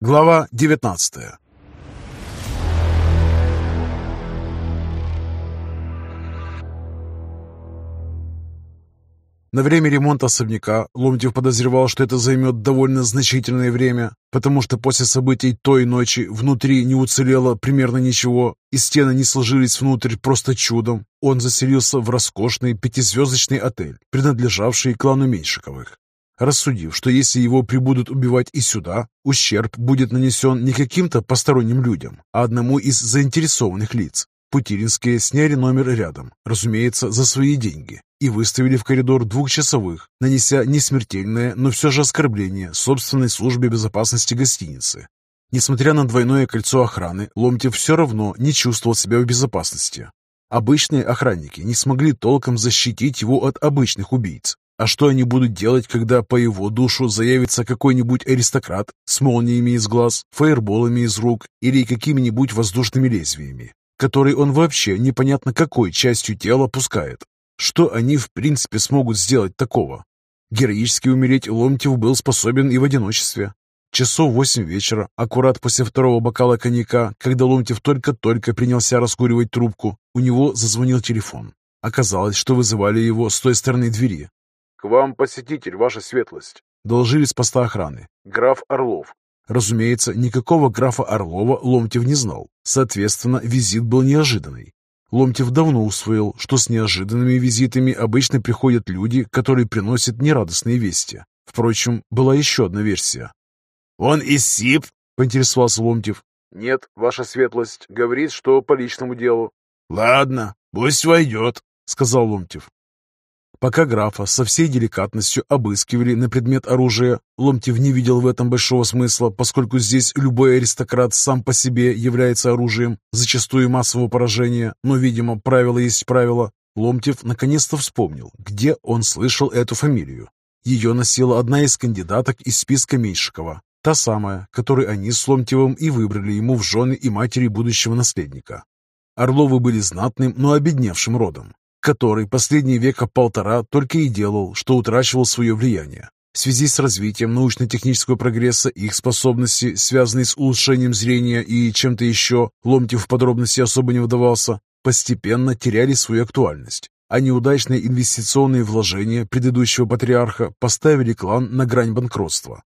Глава 19 На время ремонта особняка Ломтев подозревал, что это займет довольно значительное время, потому что после событий той ночи внутри не уцелело примерно ничего, и стены не сложились внутрь просто чудом. Он заселился в роскошный пятизвездочный отель, принадлежавший клану Меньшиковых рассудив, что если его прибудут убивать и сюда, ущерб будет нанесен не каким-то посторонним людям, а одному из заинтересованных лиц. Путилинские сняли номер рядом, разумеется, за свои деньги, и выставили в коридор двухчасовых, нанеся не смертельное, но все же оскорбление собственной службе безопасности гостиницы. Несмотря на двойное кольцо охраны, Ломтев все равно не чувствовал себя в безопасности. Обычные охранники не смогли толком защитить его от обычных убийц, а что они будут делать, когда по его душу заявится какой-нибудь аристократ с молниями из глаз, фаерболами из рук или какими-нибудь воздушными лезвиями, который он вообще непонятно какой частью тела пускает? Что они в принципе смогут сделать такого? Героически умереть Ломтев был способен и в одиночестве. Часов восемь вечера, аккурат после второго бокала коньяка, когда Ломтев только-только принялся раскуривать трубку, у него зазвонил телефон. Оказалось, что вызывали его с той стороны двери. «К вам посетитель, ваша светлость», — доложили с поста охраны. «Граф Орлов». Разумеется, никакого графа Орлова Ломтев не знал. Соответственно, визит был неожиданный. Ломтев давно усвоил, что с неожиданными визитами обычно приходят люди, которые приносят нерадостные вести. Впрочем, была еще одна версия. «Он из СИП?» — поинтересовался Ломтев. «Нет, ваша светлость, говорит, что по личному делу». «Ладно, пусть войдет», — сказал Ломтев. Пока графа со всей деликатностью обыскивали на предмет оружия, Ломтев не видел в этом большого смысла, поскольку здесь любой аристократ сам по себе является оружием, зачастую массового поражения, но, видимо, правило есть правило. Ломтев наконец-то вспомнил, где он слышал эту фамилию. Ее носила одна из кандидаток из списка Меньшикова, та самая, которую они с Ломтевым и выбрали ему в жены и матери будущего наследника. Орловы были знатным, но обедневшим родом который последние века полтора только и делал, что утрачивал свое влияние. В связи с развитием научно-технического прогресса их способности, связанные с улучшением зрения и чем-то еще, Ломтев в подробности особо не вдавался, постепенно теряли свою актуальность, а неудачные инвестиционные вложения предыдущего патриарха поставили клан на грань банкротства.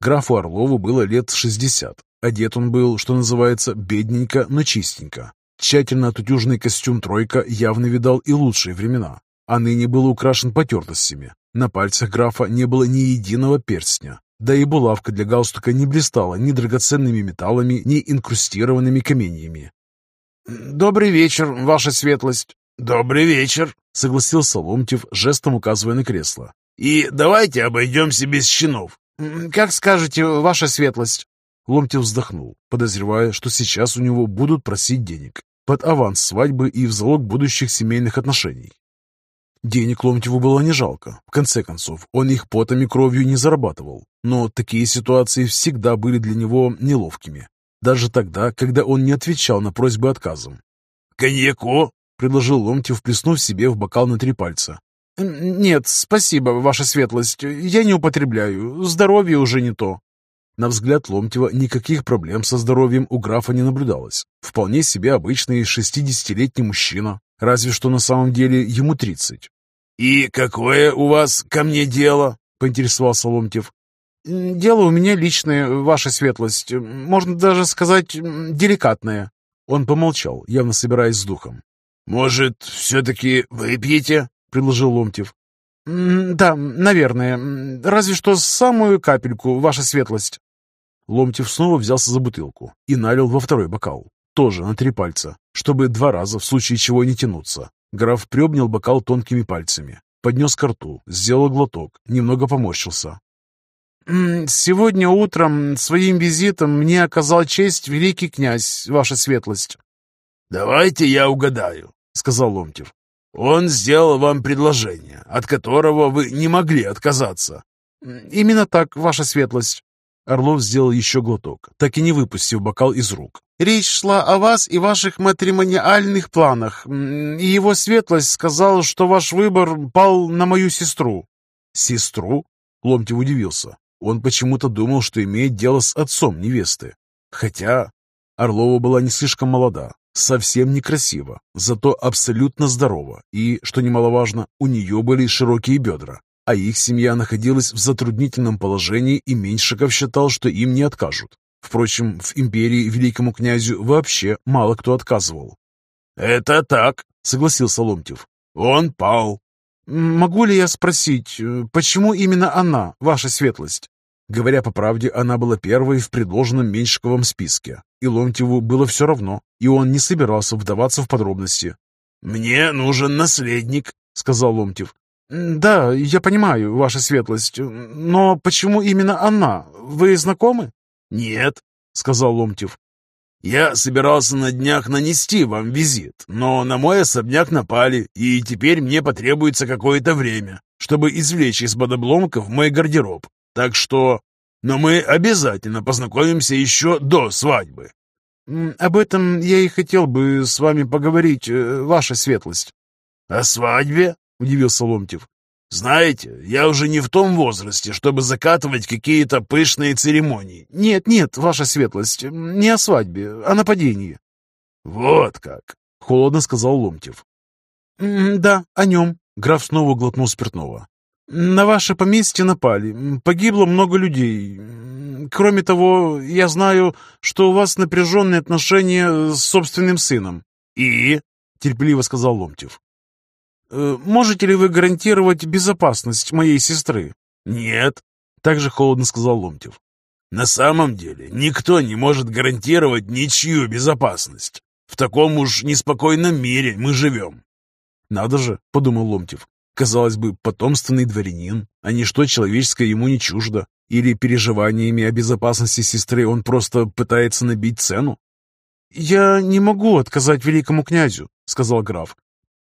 Графу Орлову было лет 60. Одет он был, что называется, бедненько, но чистенько. Тщательно отутюженный костюм «тройка» явно видал и лучшие времена, а ныне был украшен потертостями. На пальцах графа не было ни единого перстня, да и булавка для галстука не блистала ни драгоценными металлами, ни инкрустированными каменьями. «Добрый вечер, ваша светлость!» «Добрый вечер!» — согласился Ломтев, жестом указывая на кресло. «И давайте обойдемся без щенов!» «Как скажете, ваша светлость!» Ломтев вздохнул, подозревая, что сейчас у него будут просить денег под аванс свадьбы и в залог будущих семейных отношений. Денег Ломтеву было не жалко. В конце концов, он их потом и кровью не зарабатывал. Но такие ситуации всегда были для него неловкими. Даже тогда, когда он не отвечал на просьбы отказом. «Коньяку?» — предложил Ломтев, плеснув себе в бокал на три пальца. «Нет, спасибо, ваша светлость. Я не употребляю. Здоровье уже не то». На взгляд Ломтева никаких проблем со здоровьем у графа не наблюдалось. Вполне себе обычный шестидесятилетний мужчина, разве что на самом деле ему тридцать. «И какое у вас ко мне дело?» — поинтересовался Ломтев. «Дело у меня личное, ваша светлость. Можно даже сказать, деликатное». Он помолчал, явно собираясь с духом. «Может, все-таки выпьете?» — предложил Ломтев. «Да, наверное. Разве что самую капельку, ваша светлость». Ломтев снова взялся за бутылку и налил во второй бокал, тоже на три пальца, чтобы два раза в случае чего не тянуться. Граф приобнял бокал тонкими пальцами, поднес ко рту, сделал глоток, немного поморщился. «Сегодня утром своим визитом мне оказал честь великий князь, ваша светлость». «Давайте я угадаю», — сказал Ломтев. «Он сделал вам предложение, от которого вы не могли отказаться». «Именно так, ваша светлость». Орлов сделал еще глоток, так и не выпустив бокал из рук. «Речь шла о вас и ваших матримониальных планах, и его светлость сказал, что ваш выбор пал на мою сестру». «Сестру?» — Ломтев удивился. Он почему-то думал, что имеет дело с отцом невесты. Хотя Орлова была не слишком молода, совсем некрасива, зато абсолютно здорова, и, что немаловажно, у нее были широкие бедра, а их семья находилась в затруднительном положении, и Меньшиков считал, что им не откажут. Впрочем, в империи великому князю вообще мало кто отказывал. «Это так», — согласился Ломтев. «Он пал». «Могу ли я спросить, э, почему именно она, ваша светлость?» Говоря по правде, она была первой в предложенном Меньшиковом списке, и Ломтеву было все равно, и он не собирался вдаваться в подробности. «Мне нужен наследник», — сказал Ломтев. «Да, я понимаю, ваша светлость, но почему именно она? Вы знакомы?» «Нет», — сказал Ломтев. «Я собирался на днях нанести вам визит, но на мой особняк напали, и теперь мне потребуется какое-то время, чтобы извлечь из-под обломков мой гардероб. Так что... Но мы обязательно познакомимся еще до свадьбы». «Об этом я и хотел бы с вами поговорить, э, ваша светлость». «О свадьбе?» — удивился Ломтев. «Знаете, я уже не в том возрасте, чтобы закатывать какие-то пышные церемонии». «Нет, нет, ваша светлость, не о свадьбе, а нападении». «Вот как», — холодно сказал Ломтев. «Да, о нем». Граф снова глотнул спиртного. «На ваше поместье напали. Погибло много людей. Кроме того, я знаю, что у вас напряженные отношения с собственным сыном». «И?» — терпеливо сказал Ломтев. Э, «Можете ли вы гарантировать безопасность моей сестры?» «Нет», — также холодно сказал Ломтев. «На самом деле никто не может гарантировать ничью безопасность. В таком уж неспокойном мире мы живем». «Надо же», — подумал Ломтев, Казалось бы, потомственный дворянин, а ничто человеческое ему не чуждо. Или переживаниями о безопасности сестры он просто пытается набить цену? «Я не могу отказать великому князю», — сказал граф.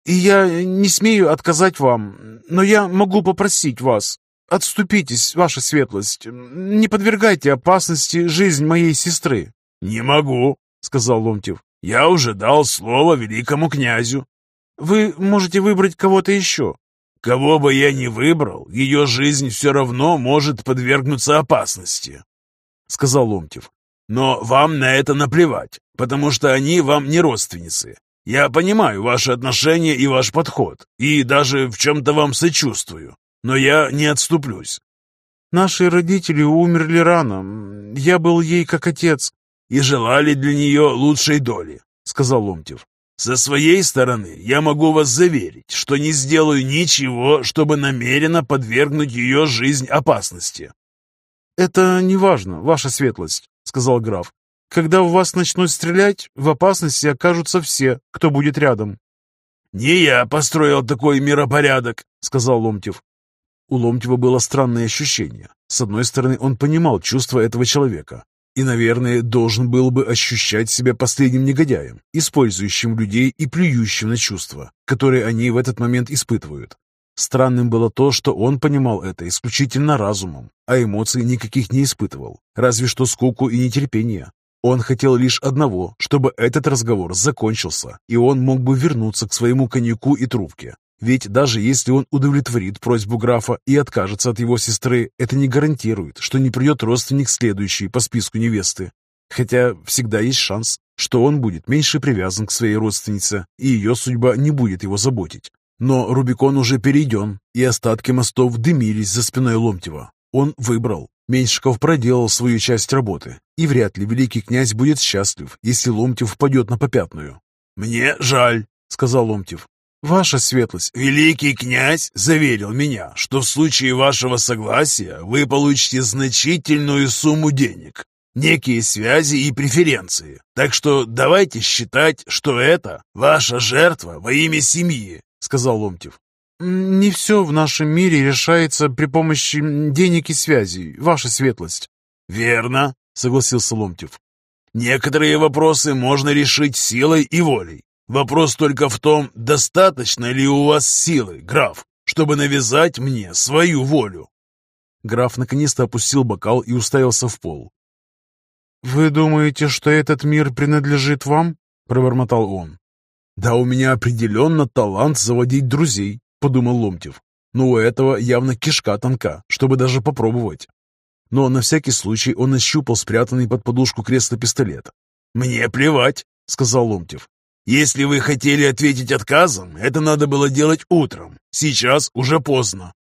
«И я не смею отказать вам, но я могу попросить вас. Отступитесь, ваша светлость. Не подвергайте опасности жизнь моей сестры». «Не могу», — сказал Ломтев. «Я уже дал слово великому князю». «Вы можете выбрать кого-то еще», Кого бы я ни выбрал, ее жизнь все равно может подвергнуться опасности», — сказал Ломтев. «Но вам на это наплевать, потому что они вам не родственницы. Я понимаю ваши отношения и ваш подход, и даже в чем-то вам сочувствую, но я не отступлюсь». «Наши родители умерли рано. Я был ей как отец». «И желали для нее лучшей доли», — сказал Ломтев. Со своей стороны я могу вас заверить, что не сделаю ничего, чтобы намеренно подвергнуть ее жизнь опасности». «Это не важно, ваша светлость», — сказал граф. «Когда в вас начнут стрелять, в опасности окажутся все, кто будет рядом». «Не я построил такой миропорядок», — сказал Ломтев. У Ломтева было странное ощущение. С одной стороны, он понимал чувства этого человека, и, наверное, должен был бы ощущать себя последним негодяем, использующим людей и плюющим на чувства, которые они в этот момент испытывают. Странным было то, что он понимал это исключительно разумом, а эмоций никаких не испытывал, разве что скуку и нетерпение. Он хотел лишь одного, чтобы этот разговор закончился, и он мог бы вернуться к своему коньяку и трубке, ведь даже если он удовлетворит просьбу графа и откажется от его сестры, это не гарантирует, что не придет родственник следующий по списку невесты. Хотя всегда есть шанс, что он будет меньше привязан к своей родственнице, и ее судьба не будет его заботить. Но Рубикон уже перейден, и остатки мостов дымились за спиной Ломтева. Он выбрал. Меньшиков проделал свою часть работы, и вряд ли великий князь будет счастлив, если Ломтев впадет на попятную. «Мне жаль», — сказал Ломтев. «Ваша светлость, великий князь заверил меня, что в случае вашего согласия вы получите значительную сумму денег, некие связи и преференции. Так что давайте считать, что это ваша жертва во имя семьи», — сказал Ломтев. «Не все в нашем мире решается при помощи денег и связей, ваша светлость». «Верно», — согласился Ломтев. «Некоторые вопросы можно решить силой и волей. Вопрос только в том, достаточно ли у вас силы, граф, чтобы навязать мне свою волю. Граф наконец-то опустил бокал и уставился в пол. «Вы думаете, что этот мир принадлежит вам?» — пробормотал он. «Да у меня определенно талант заводить друзей», — подумал Ломтев. «Но у этого явно кишка тонка, чтобы даже попробовать». Но на всякий случай он ощупал спрятанный под подушку кресла пистолет. «Мне плевать», — сказал Ломтев. «Если вы хотели ответить отказом, это надо было делать утром. Сейчас уже поздно».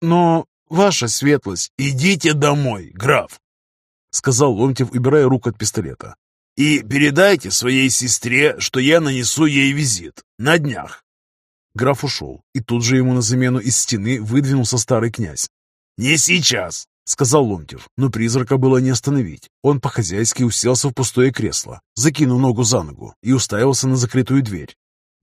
«Но, ваша светлость...» «Идите домой, граф», — сказал Ломтев, убирая руку от пистолета. «И передайте своей сестре, что я нанесу ей визит. На днях». Граф ушел, и тут же ему на замену из стены выдвинулся старый князь. «Не сейчас», — сказал Ломтев, но призрака было не остановить. Он по-хозяйски уселся в пустое кресло, закинул ногу за ногу и уставился на закрытую дверь.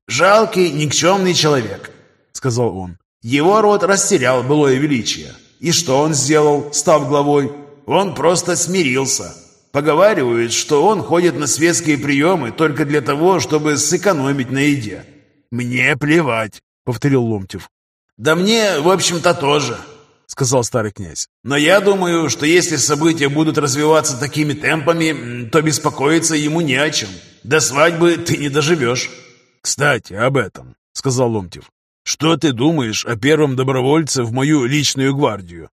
«Жалкий, никчемный человек», — сказал он. «Его род растерял былое величие. И что он сделал, став главой? Он просто смирился. Поговаривают, что он ходит на светские приемы только для того, чтобы сэкономить на еде». «Мне плевать», — повторил Ломтев. «Да мне, в общем-то, тоже», — сказал старый князь. «Но я думаю, что если события будут развиваться такими темпами, то беспокоиться ему не о чем. До свадьбы ты не доживешь». «Кстати, об этом», — сказал Ломтев. «Что ты думаешь о первом добровольце в мою личную гвардию?»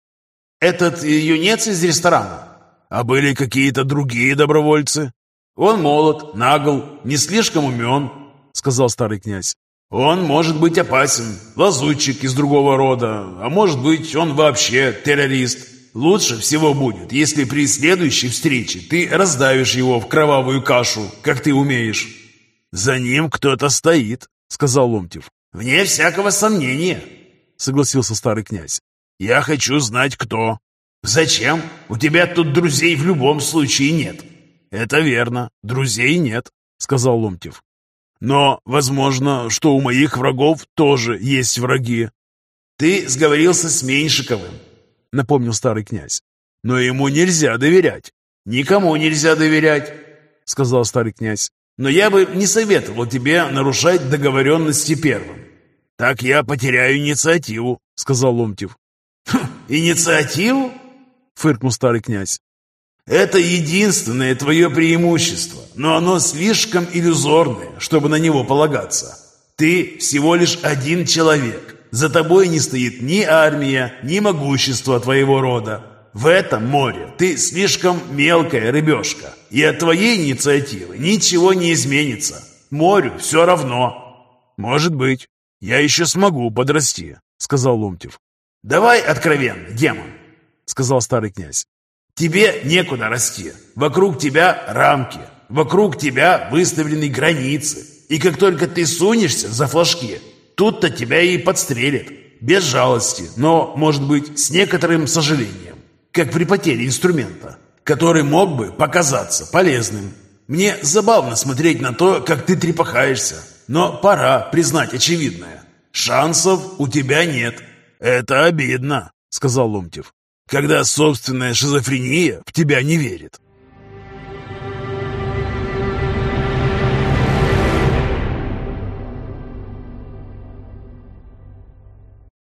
«Этот юнец из ресторана». «А были какие-то другие добровольцы?» «Он молод, нагл, не слишком умен», — сказал старый князь. «Он может быть опасен, лазутчик из другого рода, а может быть, он вообще террорист. Лучше всего будет, если при следующей встрече ты раздавишь его в кровавую кашу, как ты умеешь». «За ним кто-то стоит», — сказал Ломтев. «Вне всякого сомнения», — согласился старый князь. «Я хочу знать, кто». «Зачем? У тебя тут друзей в любом случае нет». «Это верно, друзей нет», — сказал Ломтев. «Но, возможно, что у моих врагов тоже есть враги». «Ты сговорился с Меньшиковым», — напомнил старый князь. «Но ему нельзя доверять». «Никому нельзя доверять», — сказал старый князь. «Но я бы не советовал тебе нарушать договоренности первым». «Так я потеряю инициативу», — сказал Ломтев. «Хм, «Инициативу?» — фыркнул старый князь. «Это единственное твое преимущество, но оно слишком иллюзорное, чтобы на него полагаться. Ты всего лишь один человек. За тобой не стоит ни армия, ни могущество твоего рода. В этом море ты слишком мелкая рыбешка, и от твоей инициативы ничего не изменится. Морю все равно». «Может быть, я еще смогу подрасти», — сказал Ломтев. «Давай откровенно, демон», — сказал старый князь. «Тебе некуда расти. Вокруг тебя рамки, вокруг тебя выставлены границы. И как только ты сунешься за флажки, тут-то тебя и подстрелят. Без жалости, но, может быть, с некоторым сожалением. Как при потере инструмента, который мог бы показаться полезным. Мне забавно смотреть на то, как ты трепахаешься. Но пора признать очевидное. Шансов у тебя нет. «Это обидно», — сказал Ломтев, «когда собственная шизофрения в тебя не верит».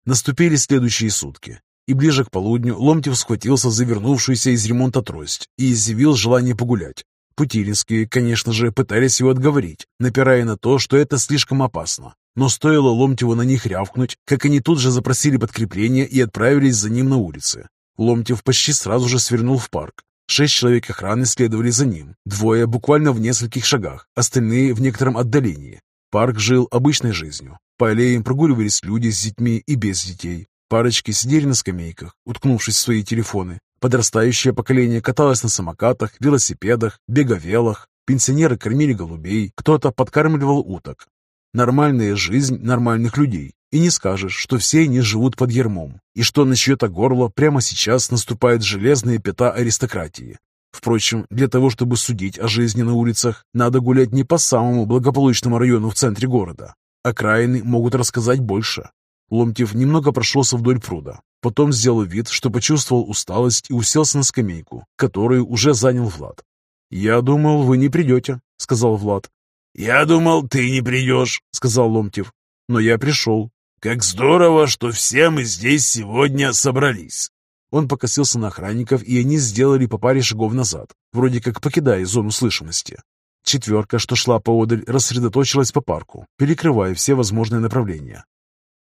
Наступили следующие сутки, и ближе к полудню Ломтев схватился за вернувшуюся из ремонта трость и изъявил желание погулять. Путилинские, конечно же, пытались его отговорить, напирая на то, что это слишком опасно. Но стоило Ломтеву на них рявкнуть, как они тут же запросили подкрепление и отправились за ним на улицы. Ломтев почти сразу же свернул в парк. Шесть человек охраны следовали за ним, двое буквально в нескольких шагах, остальные в некотором отдалении. Парк жил обычной жизнью. По аллеям прогуливались люди с детьми и без детей. Парочки сидели на скамейках, уткнувшись в свои телефоны. Подрастающее поколение каталось на самокатах, велосипедах, беговелах. Пенсионеры кормили голубей, кто-то подкармливал уток. Нормальная жизнь нормальных людей. И не скажешь, что все они живут под ермом, и что на чье-то горло прямо сейчас наступает железная пята аристократии. Впрочем, для того, чтобы судить о жизни на улицах, надо гулять не по самому благополучному району в центре города. Окраины могут рассказать больше. Ломтев немного прошелся вдоль пруда, потом сделал вид, что почувствовал усталость и уселся на скамейку, которую уже занял Влад. «Я думал, вы не придете», — сказал Влад. «Я думал, ты не придешь», — сказал Ломтев. «Но я пришел». «Как здорово, что все мы здесь сегодня собрались». Он покосился на охранников, и они сделали по паре шагов назад, вроде как покидая зону слышимости. Четверка, что шла поодаль, рассредоточилась по парку, перекрывая все возможные направления.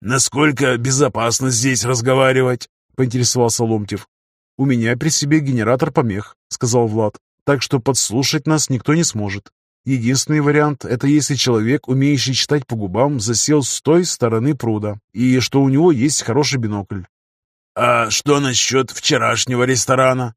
«Насколько безопасно здесь разговаривать?» — поинтересовался Ломтев. «У меня при себе генератор помех», — сказал Влад, «так что подслушать нас никто не сможет. Единственный вариант – это если человек, умеющий читать по губам, засел с той стороны пруда, и что у него есть хороший бинокль. «А что насчет вчерашнего ресторана?»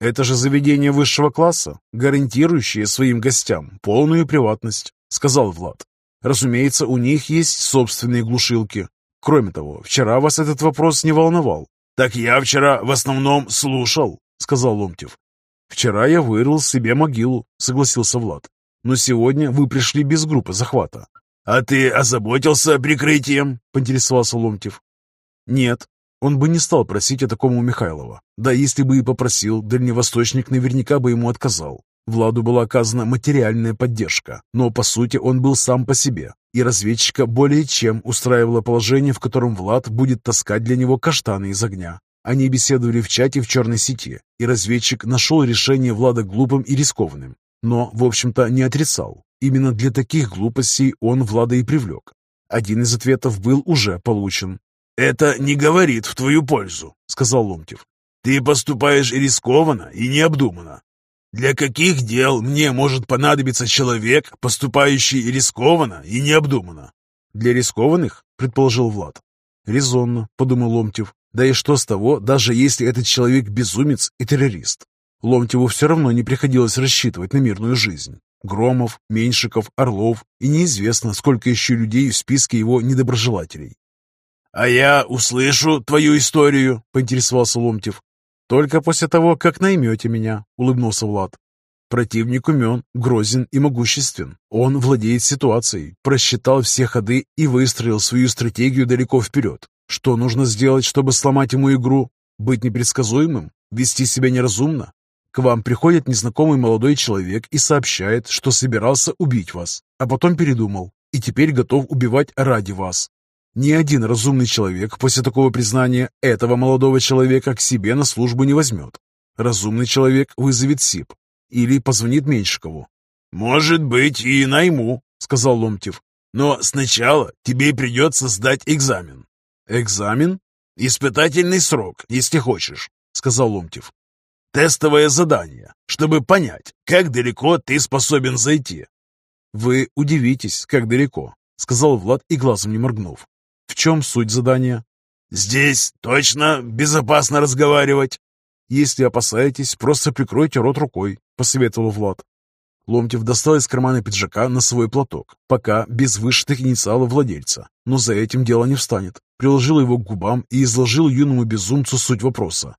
«Это же заведение высшего класса, гарантирующее своим гостям полную приватность», – сказал Влад. «Разумеется, у них есть собственные глушилки. Кроме того, вчера вас этот вопрос не волновал». «Так я вчера в основном слушал», – сказал Ломтев. «Вчера я вырыл себе могилу», – согласился Влад. Но сегодня вы пришли без группы захвата. А ты озаботился прикрытием? Поинтересовался Ломтев. Нет, он бы не стал просить о таком у Михайлова. Да если бы и попросил, дальневосточник наверняка бы ему отказал. Владу была оказана материальная поддержка, но по сути он был сам по себе, и разведчика более чем устраивало положение, в котором Влад будет таскать для него каштаны из огня. Они беседовали в чате в черной сети, и разведчик нашел решение Влада глупым и рискованным но, в общем-то, не отрицал. Именно для таких глупостей он Влада и привлек. Один из ответов был уже получен. «Это не говорит в твою пользу», — сказал Ломтев. «Ты поступаешь рискованно и необдуманно. Для каких дел мне может понадобиться человек, поступающий рискованно и необдуманно?» «Для рискованных?» — предположил Влад. «Резонно», — подумал Ломтев. «Да и что с того, даже если этот человек безумец и террорист? Ломтеву все равно не приходилось рассчитывать на мирную жизнь. Громов, Меньшиков, Орлов и неизвестно, сколько еще людей в списке его недоброжелателей. «А я услышу твою историю», — поинтересовался Ломтев. «Только после того, как наймете меня», — улыбнулся Влад. Противник умен, грозен и могуществен. Он владеет ситуацией, просчитал все ходы и выстроил свою стратегию далеко вперед. Что нужно сделать, чтобы сломать ему игру? Быть непредсказуемым? Вести себя неразумно? К вам приходит незнакомый молодой человек и сообщает, что собирался убить вас, а потом передумал и теперь готов убивать ради вас. Ни один разумный человек после такого признания этого молодого человека к себе на службу не возьмет. Разумный человек вызовет СИП или позвонит Меньшикову. «Может быть, и найму», — сказал Ломтев. «Но сначала тебе придется сдать экзамен». «Экзамен?» «Испытательный срок, если хочешь», — сказал Ломтев. Тестовое задание, чтобы понять, как далеко ты способен зайти. Вы удивитесь, как далеко, сказал Влад и глазом не моргнув. В чем суть задания? Здесь точно безопасно разговаривать. Если опасаетесь, просто прикройте рот рукой, посоветовал Влад. Ломтев достал из кармана пиджака носовой платок, пока без вышитых инициалов владельца, но за этим дело не встанет. Приложил его к губам и изложил юному безумцу суть вопроса.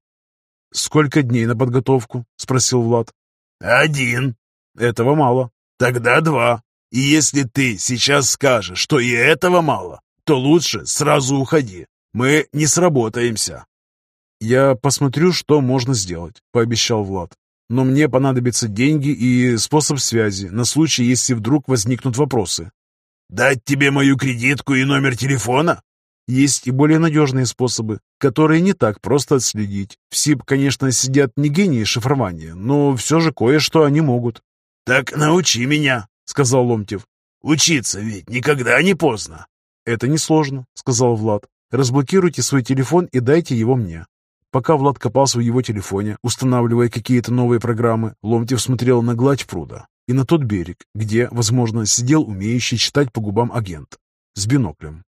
«Сколько дней на подготовку?» — спросил Влад. «Один». «Этого мало». «Тогда два. И если ты сейчас скажешь, что и этого мало, то лучше сразу уходи. Мы не сработаемся». «Я посмотрю, что можно сделать», — пообещал Влад. «Но мне понадобятся деньги и способ связи на случай, если вдруг возникнут вопросы». «Дать тебе мою кредитку и номер телефона?» Есть и более надежные способы, которые не так просто отследить. В СИП, конечно, сидят не гении шифрования, но все же кое-что они могут. «Так научи меня», — сказал Ломтев. «Учиться ведь никогда не поздно». «Это несложно», — сказал Влад. «Разблокируйте свой телефон и дайте его мне». Пока Влад копался в его телефоне, устанавливая какие-то новые программы, Ломтев смотрел на гладь пруда и на тот берег, где, возможно, сидел умеющий читать по губам агент с биноклем.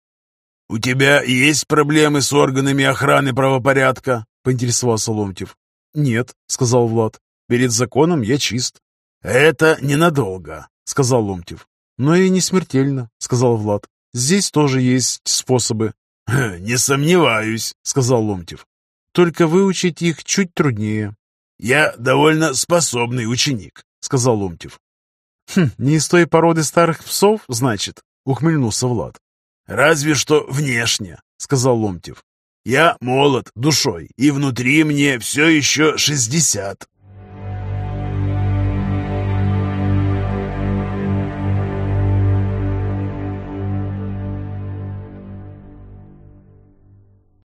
«У тебя есть проблемы с органами охраны правопорядка?» — поинтересовался Ломтев. «Нет», — сказал Влад. «Перед законом я чист». «Это ненадолго», — сказал Ломтев. «Но и не смертельно», — сказал Влад. «Здесь тоже есть способы». «Не сомневаюсь», — сказал Ломтев. «Только выучить их чуть труднее». «Я довольно способный ученик», — сказал Ломтев. «Хм, не из той породы старых псов, значит?» — ухмыльнулся Влад. «Разве что внешне», — сказал Ломтев. «Я молод душой, и внутри мне все еще шестьдесят».